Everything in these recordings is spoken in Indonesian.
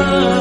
love.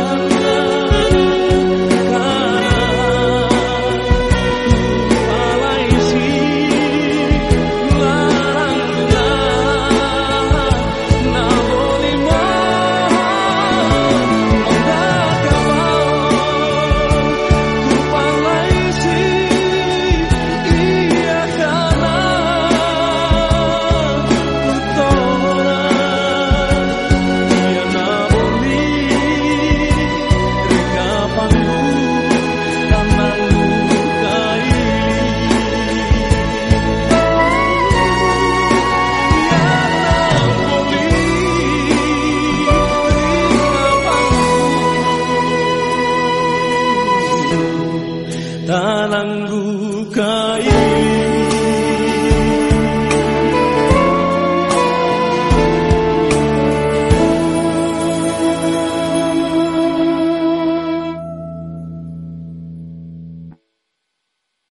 dalam buka ini.